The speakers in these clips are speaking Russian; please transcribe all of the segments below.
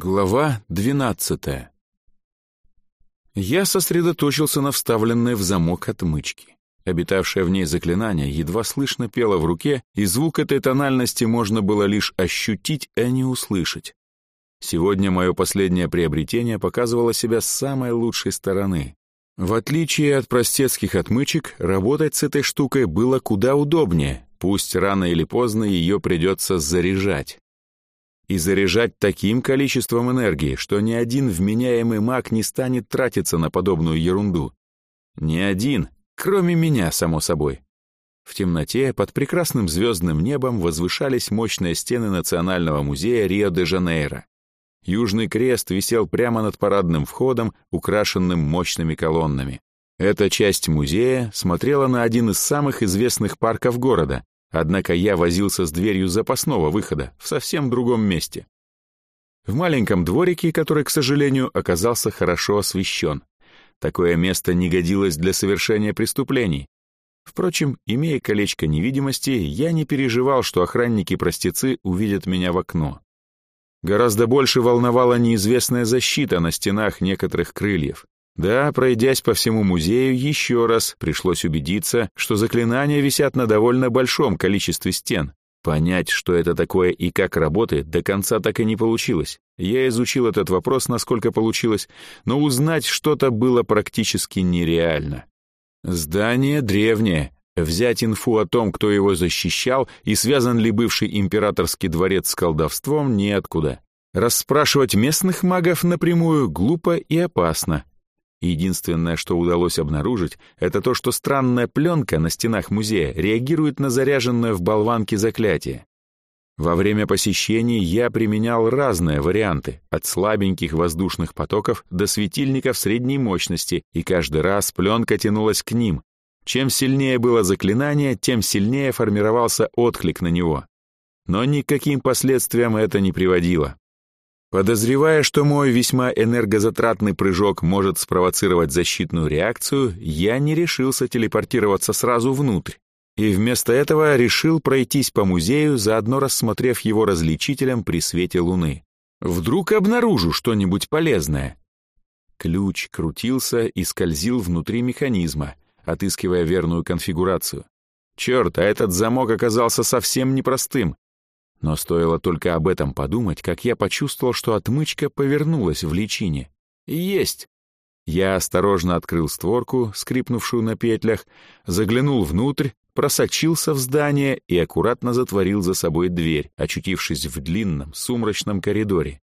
Глава двенадцатая. Я сосредоточился на вставленной в замок отмычке. Обитавшее в ней заклинание едва слышно пело в руке, и звук этой тональности можно было лишь ощутить, а не услышать. Сегодня мое последнее приобретение показывало себя с самой лучшей стороны. В отличие от простецких отмычек, работать с этой штукой было куда удобнее, пусть рано или поздно ее придется заряжать и заряжать таким количеством энергии, что ни один вменяемый маг не станет тратиться на подобную ерунду. Ни один, кроме меня, само собой. В темноте под прекрасным звездным небом возвышались мощные стены Национального музея Рио-де-Жанейро. Южный крест висел прямо над парадным входом, украшенным мощными колоннами. Эта часть музея смотрела на один из самых известных парков города, Однако я возился с дверью запасного выхода в совсем другом месте. В маленьком дворике, который, к сожалению, оказался хорошо освещен. Такое место не годилось для совершения преступлений. Впрочем, имея колечко невидимости, я не переживал, что охранники-простецы увидят меня в окно. Гораздо больше волновала неизвестная защита на стенах некоторых крыльев. Да, пройдясь по всему музею еще раз, пришлось убедиться, что заклинания висят на довольно большом количестве стен. Понять, что это такое и как работает, до конца так и не получилось. Я изучил этот вопрос, насколько получилось, но узнать что-то было практически нереально. Здание древнее. Взять инфу о том, кто его защищал и связан ли бывший императорский дворец с колдовством, неоткуда. Расспрашивать местных магов напрямую глупо и опасно. Единственное, что удалось обнаружить, это то, что странная пленка на стенах музея реагирует на заряженное в болванке заклятие. Во время посещений я применял разные варианты, от слабеньких воздушных потоков до светильников средней мощности, и каждый раз пленка тянулась к ним. Чем сильнее было заклинание, тем сильнее формировался отклик на него. Но никаким последствиям это не приводило. Подозревая, что мой весьма энергозатратный прыжок может спровоцировать защитную реакцию, я не решился телепортироваться сразу внутрь, и вместо этого решил пройтись по музею, заодно рассмотрев его различителем при свете луны. Вдруг обнаружу что-нибудь полезное. Ключ крутился и скользил внутри механизма, отыскивая верную конфигурацию. Черт, а этот замок оказался совсем непростым, но стоило только об этом подумать, как я почувствовал, что отмычка повернулась в личине. Есть! Я осторожно открыл створку, скрипнувшую на петлях, заглянул внутрь, просочился в здание и аккуратно затворил за собой дверь, очутившись в длинном, сумрачном коридоре.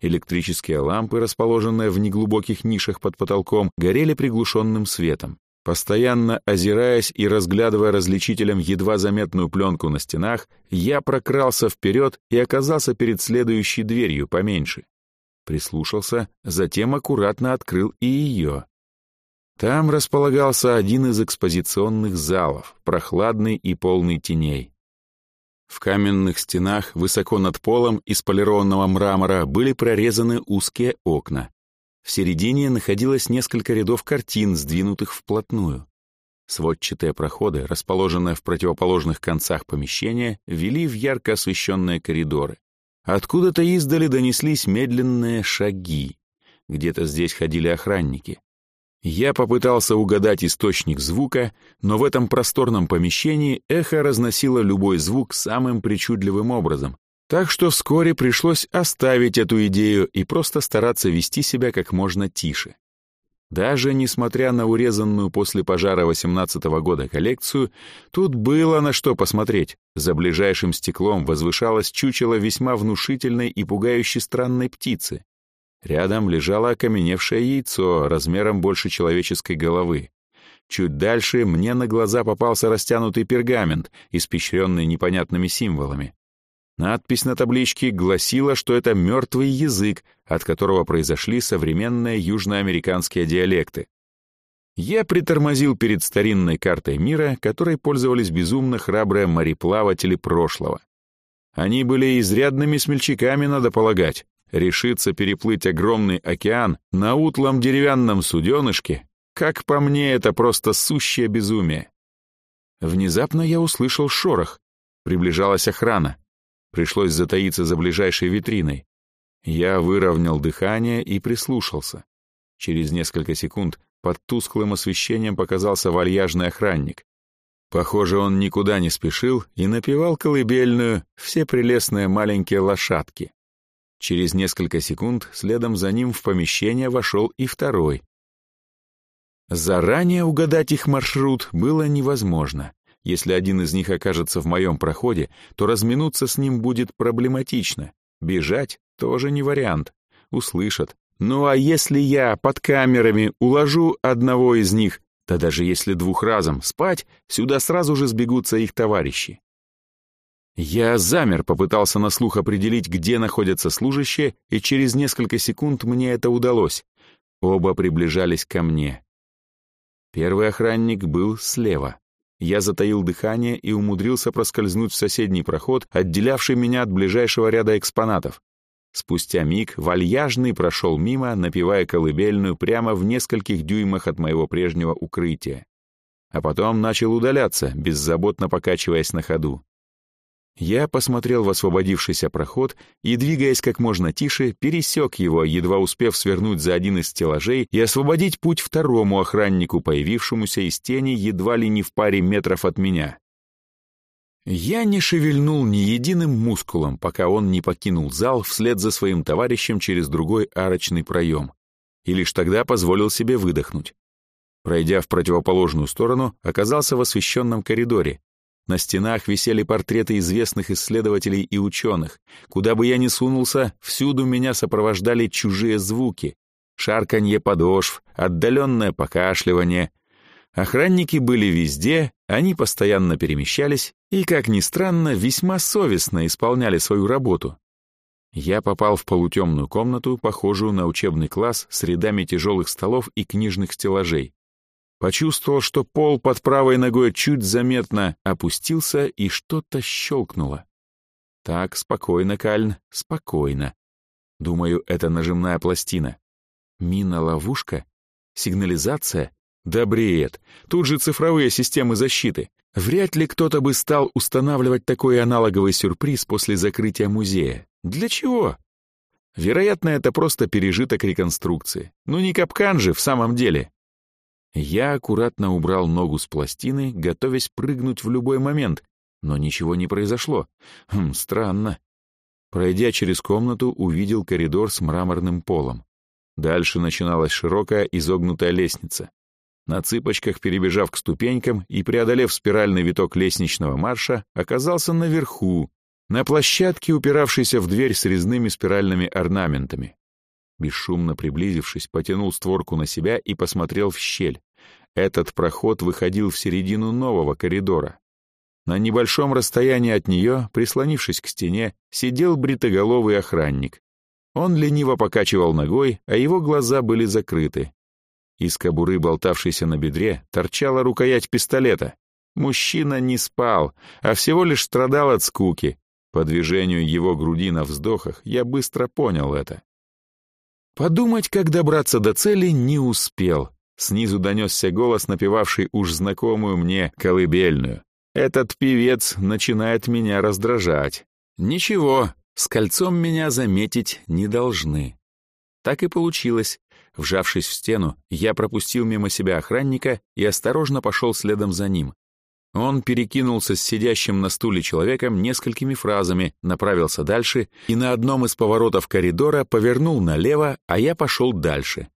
Электрические лампы, расположенные в неглубоких нишах под потолком, горели приглушенным светом. Постоянно озираясь и разглядывая различителем едва заметную пленку на стенах, я прокрался вперед и оказался перед следующей дверью поменьше. Прислушался, затем аккуратно открыл и ее. Там располагался один из экспозиционных залов, прохладный и полный теней. В каменных стенах, высоко над полом из полированного мрамора, были прорезаны узкие окна. В середине находилось несколько рядов картин, сдвинутых вплотную. Сводчатые проходы, расположенные в противоположных концах помещения, вели в ярко освещенные коридоры. Откуда-то издали донеслись медленные шаги. Где-то здесь ходили охранники. Я попытался угадать источник звука, но в этом просторном помещении эхо разносило любой звук самым причудливым образом, так что вскоре пришлось оставить эту идею и просто стараться вести себя как можно тише. Даже несмотря на урезанную после пожара 18 -го года коллекцию, тут было на что посмотреть. За ближайшим стеклом возвышалось чучело весьма внушительной и пугающе странной птицы. Рядом лежало окаменевшее яйцо размером больше человеческой головы. Чуть дальше мне на глаза попался растянутый пергамент, испещренный непонятными символами. Надпись на табличке гласила, что это мертвый язык, от которого произошли современные южноамериканские диалекты. Я притормозил перед старинной картой мира, которой пользовались безумно храбрые мореплаватели прошлого. Они были изрядными смельчаками, надо полагать. Решиться переплыть огромный океан на утлом деревянном суденышке, как по мне, это просто сущее безумие. Внезапно я услышал шорох. Приближалась охрана. Пришлось затаиться за ближайшей витриной. Я выровнял дыхание и прислушался. Через несколько секунд под тусклым освещением показался вальяжный охранник. Похоже, он никуда не спешил и напевал колыбельную «Все прелестные маленькие лошадки». Через несколько секунд следом за ним в помещение вошел и второй. Заранее угадать их маршрут было невозможно. Если один из них окажется в моем проходе, то разминуться с ним будет проблематично. Бежать тоже не вариант. Услышат. Ну а если я под камерами уложу одного из них, да даже если двух разом спать, сюда сразу же сбегутся их товарищи. Я замер, попытался на слух определить, где находятся служащие, и через несколько секунд мне это удалось. Оба приближались ко мне. Первый охранник был слева. Я затаил дыхание и умудрился проскользнуть в соседний проход, отделявший меня от ближайшего ряда экспонатов. Спустя миг вальяжный прошел мимо, напевая колыбельную прямо в нескольких дюймах от моего прежнего укрытия. А потом начал удаляться, беззаботно покачиваясь на ходу. Я посмотрел в освободившийся проход и, двигаясь как можно тише, пересек его, едва успев свернуть за один из стеллажей и освободить путь второму охраннику, появившемуся из тени едва ли не в паре метров от меня. Я не шевельнул ни единым мускулом, пока он не покинул зал вслед за своим товарищем через другой арочный проем, и лишь тогда позволил себе выдохнуть. Пройдя в противоположную сторону, оказался в освещенном коридоре, на стенах висели портреты известных исследователей и ученых. Куда бы я ни сунулся, всюду меня сопровождали чужие звуки. Шарканье подошв, отдаленное покашливание. Охранники были везде, они постоянно перемещались и, как ни странно, весьма совестно исполняли свою работу. Я попал в полутемную комнату, похожую на учебный класс с рядами тяжелых столов и книжных стеллажей. Почувствовал, что пол под правой ногой чуть заметно опустился и что-то щелкнуло. Так, спокойно, Кальн, спокойно. Думаю, это нажимная пластина. Мина-ловушка? Сигнализация? Да. Тут же цифровые системы защиты. Вряд ли кто-то бы стал устанавливать такой аналоговый сюрприз после закрытия музея. Для чего? Вероятно, это просто пережиток реконструкции. Ну не капкан же в самом деле. Я аккуратно убрал ногу с пластины, готовясь прыгнуть в любой момент, но ничего не произошло. Хм, странно. Пройдя через комнату, увидел коридор с мраморным полом. Дальше начиналась широкая изогнутая лестница. На цыпочках, перебежав к ступенькам и преодолев спиральный виток лестничного марша, оказался наверху, на площадке, упиравшейся в дверь с резными спиральными орнаментами. Бесшумно приблизившись, потянул створку на себя и посмотрел в щель. Этот проход выходил в середину нового коридора. На небольшом расстоянии от нее, прислонившись к стене, сидел бритоголовый охранник. Он лениво покачивал ногой, а его глаза были закрыты. Из кобуры, болтавшейся на бедре, торчала рукоять пистолета. Мужчина не спал, а всего лишь страдал от скуки. По движению его груди на вздохах я быстро понял это. Подумать, как добраться до цели, не успел. Снизу донесся голос, напевавший уж знакомую мне колыбельную. Этот певец начинает меня раздражать. Ничего, с кольцом меня заметить не должны. Так и получилось. Вжавшись в стену, я пропустил мимо себя охранника и осторожно пошел следом за ним. Он перекинулся с сидящим на стуле человеком несколькими фразами, направился дальше и на одном из поворотов коридора повернул налево, а я пошел дальше.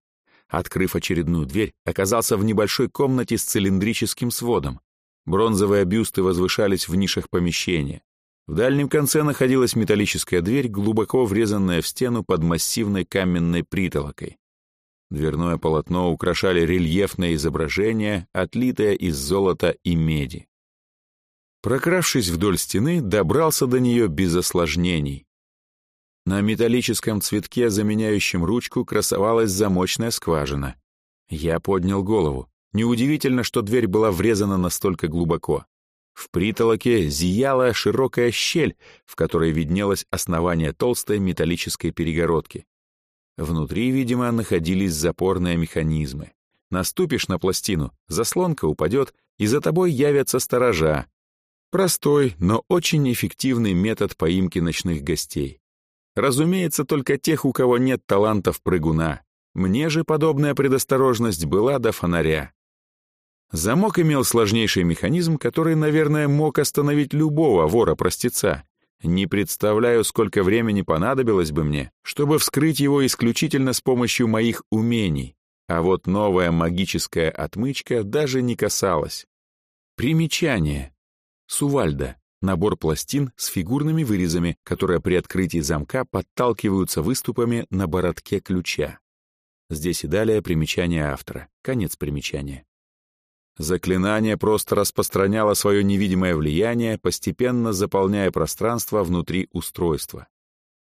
Открыв очередную дверь, оказался в небольшой комнате с цилиндрическим сводом. Бронзовые бюсты возвышались в нишах помещения. В дальнем конце находилась металлическая дверь, глубоко врезанная в стену под массивной каменной притолокой. Дверное полотно украшали рельефное изображение, отлитое из золота и меди. Прокравшись вдоль стены, добрался до нее без осложнений. На металлическом цветке, заменяющем ручку, красовалась замочная скважина. Я поднял голову. Неудивительно, что дверь была врезана настолько глубоко. В притолоке зияла широкая щель, в которой виднелось основание толстой металлической перегородки. Внутри, видимо, находились запорные механизмы. Наступишь на пластину, заслонка упадет, и за тобой явятся сторожа. Простой, но очень эффективный метод поимки ночных гостей. Разумеется, только тех, у кого нет талантов прыгуна. Мне же подобная предосторожность была до фонаря. Замок имел сложнейший механизм, который, наверное, мог остановить любого вора-простеца. Не представляю, сколько времени понадобилось бы мне, чтобы вскрыть его исключительно с помощью моих умений. А вот новая магическая отмычка даже не касалась. Примечание. Сувальда. Набор пластин с фигурными вырезами, которые при открытии замка подталкиваются выступами на бородке ключа. Здесь и далее примечание автора. Конец примечания. Заклинание просто распространяло свое невидимое влияние, постепенно заполняя пространство внутри устройства.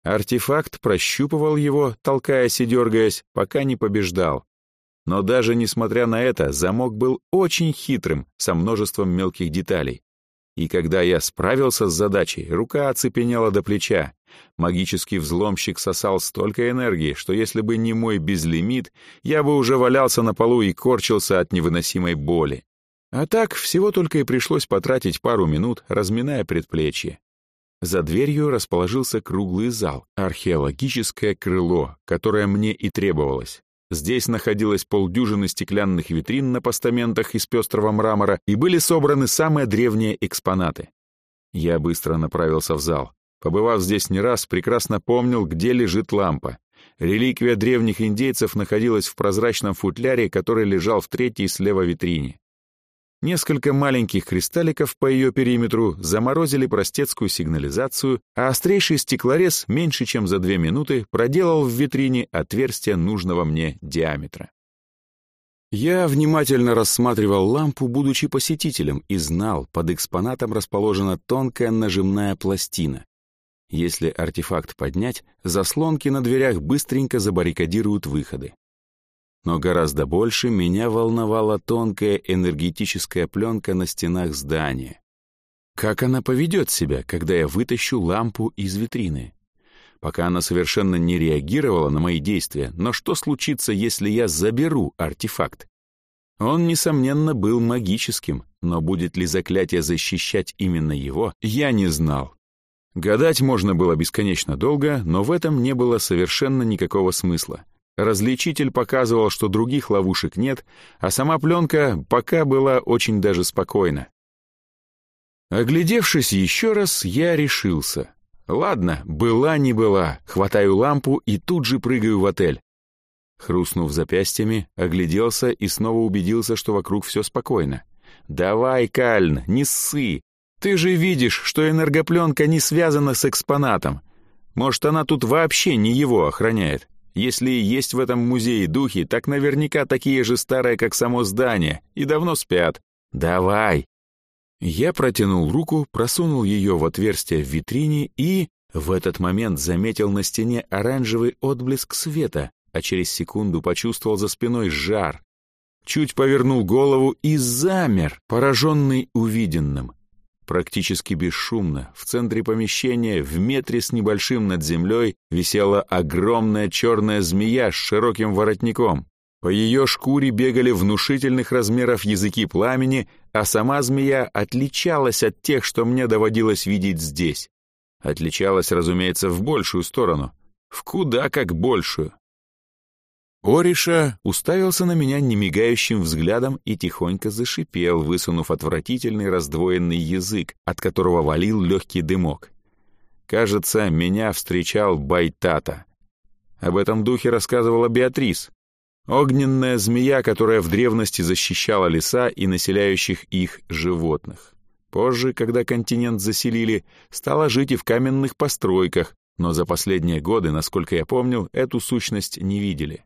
Артефакт прощупывал его, толкаясь и дергаясь, пока не побеждал. Но даже несмотря на это, замок был очень хитрым, со множеством мелких деталей. И когда я справился с задачей, рука оцепенела до плеча. Магический взломщик сосал столько энергии, что если бы не мой безлимит, я бы уже валялся на полу и корчился от невыносимой боли. А так всего только и пришлось потратить пару минут, разминая предплечье. За дверью расположился круглый зал, археологическое крыло, которое мне и требовалось. Здесь находилось полдюжины стеклянных витрин на постаментах из пестрого мрамора и были собраны самые древние экспонаты. Я быстро направился в зал. Побывав здесь не раз, прекрасно помнил, где лежит лампа. Реликвия древних индейцев находилась в прозрачном футляре, который лежал в третьей слева витрине. Несколько маленьких кристалликов по ее периметру заморозили простецкую сигнализацию, а острейший стеклорез меньше чем за две минуты проделал в витрине отверстие нужного мне диаметра. Я внимательно рассматривал лампу, будучи посетителем, и знал, под экспонатом расположена тонкая нажимная пластина. Если артефакт поднять, заслонки на дверях быстренько забаррикадируют выходы. Но гораздо больше меня волновала тонкая энергетическая пленка на стенах здания. Как она поведет себя, когда я вытащу лампу из витрины? Пока она совершенно не реагировала на мои действия, но что случится, если я заберу артефакт? Он, несомненно, был магическим, но будет ли заклятие защищать именно его, я не знал. Гадать можно было бесконечно долго, но в этом не было совершенно никакого смысла. Различитель показывал, что других ловушек нет, а сама пленка пока была очень даже спокойна. Оглядевшись еще раз, я решился. Ладно, была не была, хватаю лампу и тут же прыгаю в отель. Хрустнув запястьями, огляделся и снова убедился, что вокруг все спокойно. «Давай, Кальн, не ссы! Ты же видишь, что энергопленка не связана с экспонатом. Может, она тут вообще не его охраняет?» Если и есть в этом музее духи, так наверняка такие же старые, как само здание, и давно спят. Давай!» Я протянул руку, просунул ее в отверстие в витрине и в этот момент заметил на стене оранжевый отблеск света, а через секунду почувствовал за спиной жар. Чуть повернул голову и замер, пораженный увиденным. Практически бесшумно, в центре помещения, в метре с небольшим над землей, висела огромная черная змея с широким воротником. По ее шкуре бегали внушительных размеров языки пламени, а сама змея отличалась от тех, что мне доводилось видеть здесь. Отличалась, разумеется, в большую сторону. В куда как большую. Ориша уставился на меня немигающим взглядом и тихонько зашипел, высунув отвратительный раздвоенный язык, от которого валил легкий дымок. Кажется, меня встречал Байтата. Об этом духе рассказывала Беатрис. Огненная змея, которая в древности защищала леса и населяющих их животных. Позже, когда континент заселили, стала жить и в каменных постройках, но за последние годы, насколько я помню, эту сущность не видели.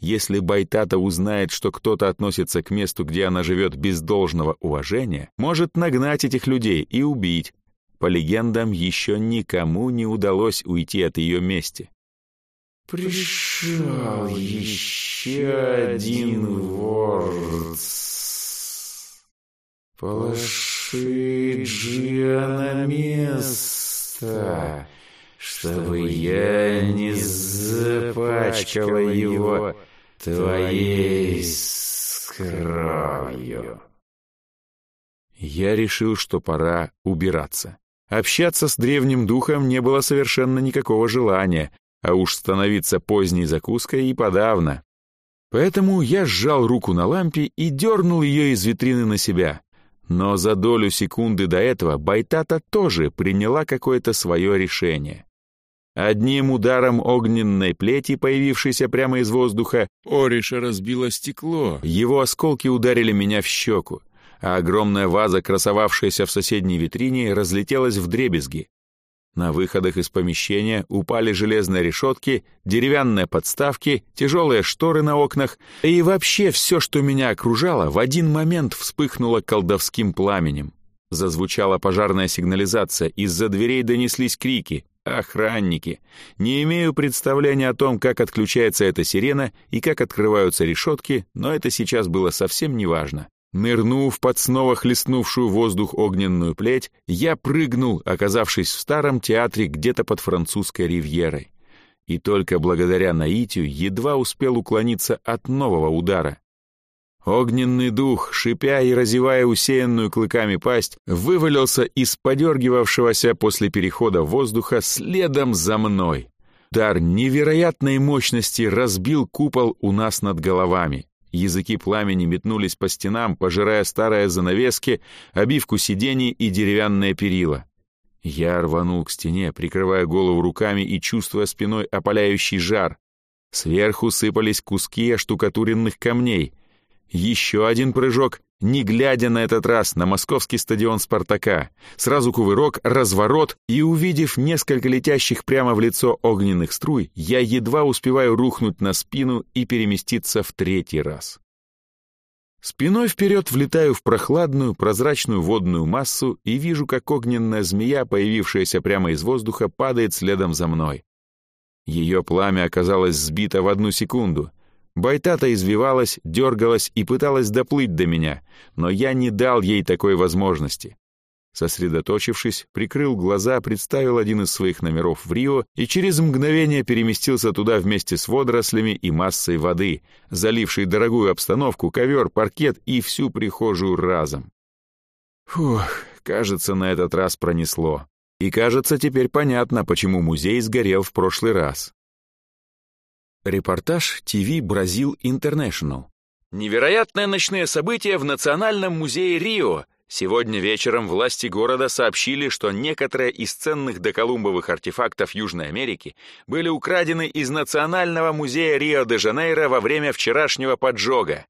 Если Байтата узнает, что кто-то относится к месту, где она живет без должного уважения, может нагнать этих людей и убить. По легендам, еще никому не удалось уйти от ее мести. «Пришел еще один вор. Положи Джиа на место, чтобы я не запачкала его твоей кровью. Я решил, что пора убираться. Общаться с древним духом не было совершенно никакого желания, а уж становиться поздней закуской и подавно. Поэтому я сжал руку на лампе и дернул ее из витрины на себя. Но за долю секунды до этого Байтата тоже приняла какое-то свое решение. Одним ударом огненной плети, появившейся прямо из воздуха, Ориша разбило стекло. Его осколки ударили меня в щеку, а огромная ваза, красовавшаяся в соседней витрине, разлетелась в дребезги. На выходах из помещения упали железные решетки, деревянные подставки, тяжелые шторы на окнах, и вообще все, что меня окружало, в один момент вспыхнуло колдовским пламенем. Зазвучала пожарная сигнализация, из-за дверей донеслись крики. Охранники. Не имею представления о том, как отключается эта сирена и как открываются решетки, но это сейчас было совсем неважно. Нырнув под снова хлестнувшую воздух огненную плеть, я прыгнул, оказавшись в старом театре где-то под французской ривьерой. И только благодаря наитию едва успел уклониться от нового удара. Огненный дух, шипя и разевая усеянную клыками пасть, вывалился из подергивавшегося после перехода воздуха следом за мной. Дар невероятной мощности разбил купол у нас над головами. Языки пламени метнулись по стенам, пожирая старые занавески, обивку сидений и деревянное перила. Я рванул к стене, прикрывая голову руками и чувствуя спиной опаляющий жар. Сверху сыпались куски оштукатуренных камней — еще один прыжок, не глядя на этот раз на московский стадион «Спартака». Сразу кувырок, разворот, и, увидев несколько летящих прямо в лицо огненных струй, я едва успеваю рухнуть на спину и переместиться в третий раз. Спиной вперед влетаю в прохладную, прозрачную водную массу и вижу, как огненная змея, появившаяся прямо из воздуха, падает следом за мной. Ее пламя оказалось сбито в одну секунду. Байтата извивалась, дергалась и пыталась доплыть до меня, но я не дал ей такой возможности. Сосредоточившись, прикрыл глаза, представил один из своих номеров в Рио и через мгновение переместился туда вместе с водорослями и массой воды, залившей дорогую обстановку, ковер, паркет и всю прихожую разом. Фух, кажется, на этот раз пронесло. И кажется, теперь понятно, почему музей сгорел в прошлый раз. Репортаж ТВ Бразил Интернешнл. Невероятные ночные события в Национальном музее Рио. Сегодня вечером власти города сообщили, что некоторые из ценных доколумбовых артефактов Южной Америки были украдены из Национального музея Рио-де-Жанейро во время вчерашнего поджога.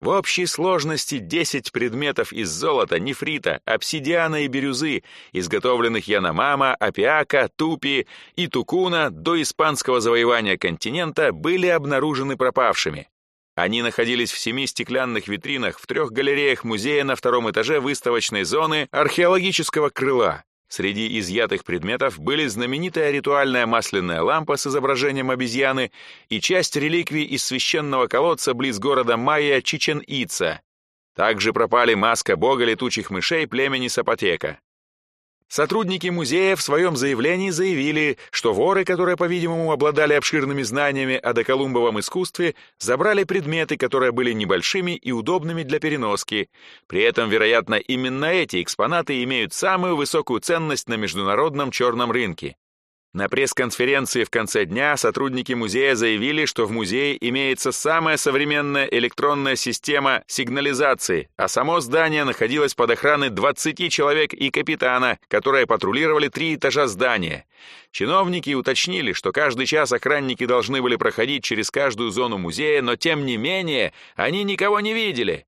В общей сложности 10 предметов из золота, нефрита, обсидиана и бирюзы, изготовленных Яномама, Апиака, Тупи и Тукуна до испанского завоевания континента, были обнаружены пропавшими. Они находились в семи стеклянных витринах в трех галереях музея на втором этаже выставочной зоны археологического крыла. Среди изъятых предметов были знаменитая ритуальная масляная лампа с изображением обезьяны и часть реликвий из священного колодца близ города Майя Чичен-Ица. Также пропали маска бога летучих мышей племени Сапотека. Сотрудники музея в своем заявлении заявили, что воры, которые, по-видимому, обладали обширными знаниями о доколумбовом искусстве, забрали предметы, которые были небольшими и удобными для переноски. При этом, вероятно, именно эти экспонаты имеют самую высокую ценность на международном черном рынке. На пресс-конференции в конце дня сотрудники музея заявили, что в музее имеется самая современная электронная система сигнализации, а само здание находилось под охраной 20 человек и капитана, которые патрулировали три этажа здания. Чиновники уточнили, что каждый час охранники должны были проходить через каждую зону музея, но тем не менее они никого не видели.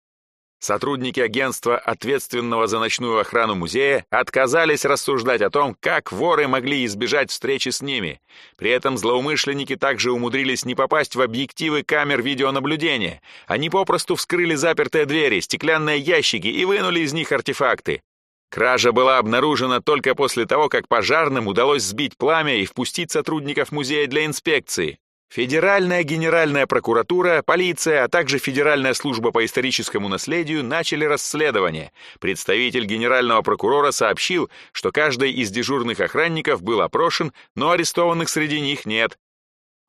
Сотрудники агентства, ответственного за ночную охрану музея, отказались рассуждать о том, как воры могли избежать встречи с ними. При этом злоумышленники также умудрились не попасть в объективы камер видеонаблюдения. Они попросту вскрыли запертые двери, стеклянные ящики и вынули из них артефакты. Кража была обнаружена только после того, как пожарным удалось сбить пламя и впустить сотрудников музея для инспекции. Федеральная генеральная прокуратура, полиция, а также Федеральная служба по историческому наследию начали расследование. Представитель генерального прокурора сообщил, что каждый из дежурных охранников был опрошен, но арестованных среди них нет.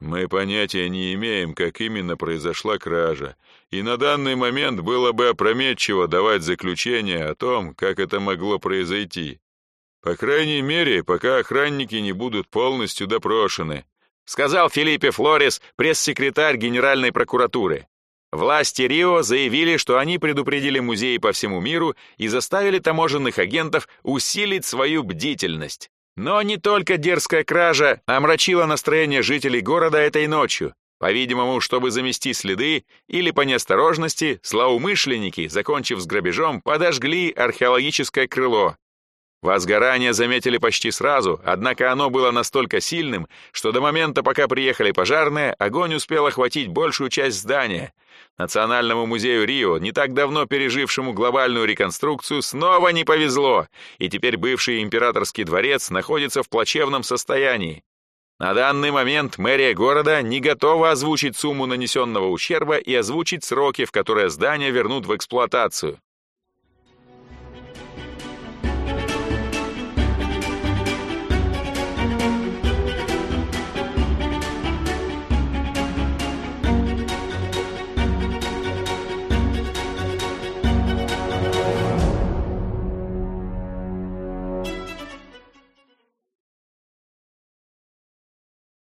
Мы понятия не имеем, как именно произошла кража, и на данный момент было бы опрометчиво давать заключение о том, как это могло произойти. По крайней мере, пока охранники не будут полностью допрошены, сказал Филиппе Флорес, пресс-секретарь Генеральной прокуратуры. Власти Рио заявили, что они предупредили музеи по всему миру и заставили таможенных агентов усилить свою бдительность. Но не только дерзкая кража омрачила настроение жителей города этой ночью. По-видимому, чтобы замести следы или по неосторожности, злоумышленники, закончив с грабежом, подожгли археологическое крыло, Возгорание заметили почти сразу, однако оно было настолько сильным, что до момента, пока приехали пожарные, огонь успел охватить большую часть здания. Национальному музею Рио, не так давно пережившему глобальную реконструкцию, снова не повезло, и теперь бывший императорский дворец находится в плачевном состоянии. На данный момент мэрия города не готова озвучить сумму нанесенного ущерба и озвучить сроки, в которые здание вернут в эксплуатацию.